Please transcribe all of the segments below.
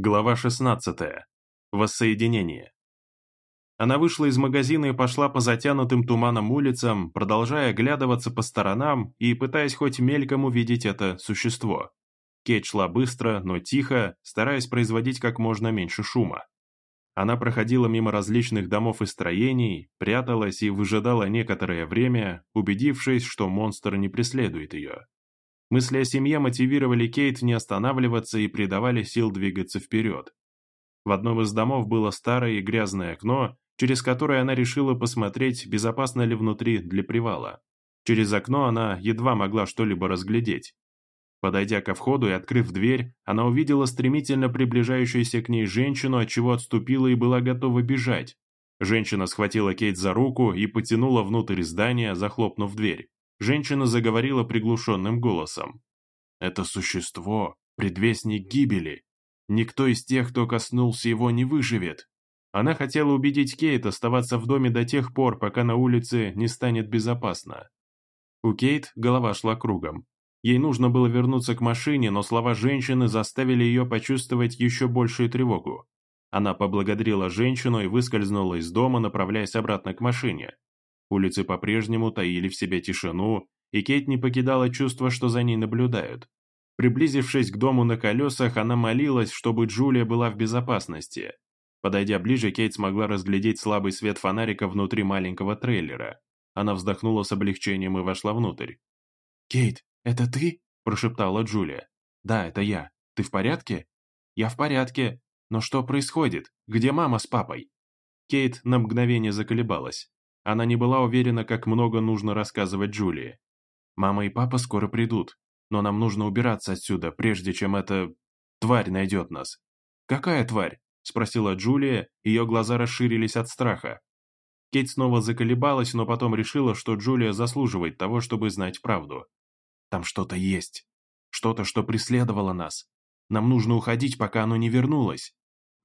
Глава 16. Воссоединение. Она вышла из магазина и пошла по затянутым туманом улицам, продолжая оглядываться по сторонам и пытаясь хоть мельком увидеть это существо. Кейт шла быстро, но тихо, стараясь производить как можно меньше шума. Она проходила мимо различных домов и строений, пряталась и выжидала некоторое время, убедившись, что монстр не преследует ее. Мысли о семье мотивировали Кейт не останавливаться и придавали сил двигаться вперед. В одном из домов было старое и грязное окно, через которое она решила посмотреть, безопасно ли внутри для привала. Через окно она едва могла что-либо разглядеть. Подойдя ко входу и открыв дверь, она увидела стремительно приближающуюся к ней женщину, от чего отступила и была готова бежать. Женщина схватила Кейт за руку и потянула внутрь здания, захлопнув дверь. Женщина заговорила приглушенным голосом. «Это существо – предвестник гибели. Никто из тех, кто коснулся его, не выживет». Она хотела убедить Кейт оставаться в доме до тех пор, пока на улице не станет безопасно. У Кейт голова шла кругом. Ей нужно было вернуться к машине, но слова женщины заставили ее почувствовать еще большую тревогу. Она поблагодарила женщину и выскользнула из дома, направляясь обратно к машине. Улицы по-прежнему таили в себе тишину, и Кейт не покидала чувство, что за ней наблюдают. Приблизившись к дому на колесах, она молилась, чтобы Джулия была в безопасности. Подойдя ближе, Кейт смогла разглядеть слабый свет фонарика внутри маленького трейлера. Она вздохнула с облегчением и вошла внутрь. «Кейт, это ты?» – прошептала Джулия. «Да, это я. Ты в порядке?» «Я в порядке. Но что происходит? Где мама с папой?» Кейт на мгновение заколебалась. Она не была уверена, как много нужно рассказывать Джулии. «Мама и папа скоро придут, но нам нужно убираться отсюда, прежде чем эта... тварь найдет нас». «Какая тварь?» – спросила Джулия, ее глаза расширились от страха. Кейт снова заколебалась, но потом решила, что Джулия заслуживает того, чтобы знать правду. «Там что-то есть. Что-то, что преследовало нас. Нам нужно уходить, пока оно не вернулось».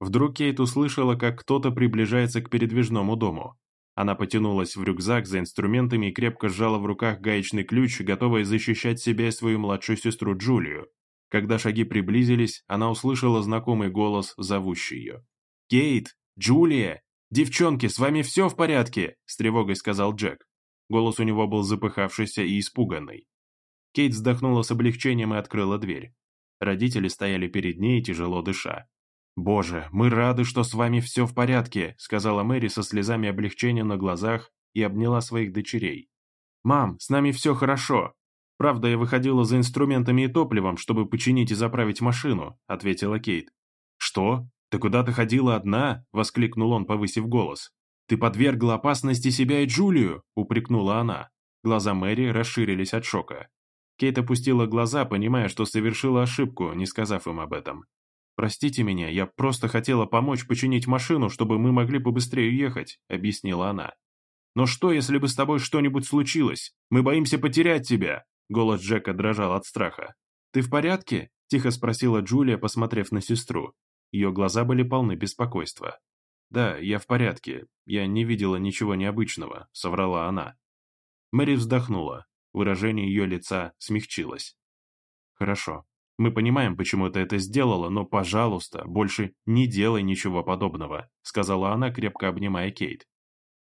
Вдруг Кейт услышала, как кто-то приближается к передвижному дому. Она потянулась в рюкзак за инструментами и крепко сжала в руках гаечный ключ, готовая защищать себя и свою младшую сестру Джулию. Когда шаги приблизились, она услышала знакомый голос, зовущий ее. «Кейт! Джулия! Девчонки, с вами все в порядке?» – с тревогой сказал Джек. Голос у него был запыхавшийся и испуганный. Кейт вздохнула с облегчением и открыла дверь. Родители стояли перед ней, тяжело дыша. «Боже, мы рады, что с вами все в порядке», сказала Мэри со слезами облегчения на глазах и обняла своих дочерей. «Мам, с нами все хорошо. Правда, я выходила за инструментами и топливом, чтобы починить и заправить машину», ответила Кейт. «Что? Ты куда-то ходила одна?» воскликнул он, повысив голос. «Ты подвергла опасности себя и Джулию», упрекнула она. Глаза Мэри расширились от шока. Кейт опустила глаза, понимая, что совершила ошибку, не сказав им об этом. «Простите меня, я просто хотела помочь починить машину, чтобы мы могли побыстрее уехать», — объяснила она. «Но что, если бы с тобой что-нибудь случилось? Мы боимся потерять тебя!» Голос Джека дрожал от страха. «Ты в порядке?» – тихо спросила Джулия, посмотрев на сестру. Ее глаза были полны беспокойства. «Да, я в порядке. Я не видела ничего необычного», – соврала она. Мэри вздохнула. Выражение ее лица смягчилось. «Хорошо. Мы понимаем, почему ты это сделала, но, пожалуйста, больше не делай ничего подобного», сказала она, крепко обнимая Кейт.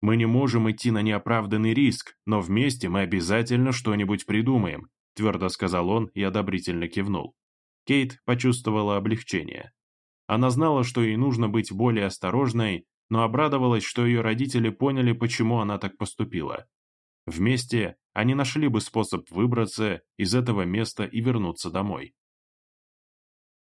«Мы не можем идти на неоправданный риск, но вместе мы обязательно что-нибудь придумаем», твердо сказал он и одобрительно кивнул. Кейт почувствовала облегчение. Она знала, что ей нужно быть более осторожной, но обрадовалась, что ее родители поняли, почему она так поступила. Вместе они нашли бы способ выбраться из этого места и вернуться домой.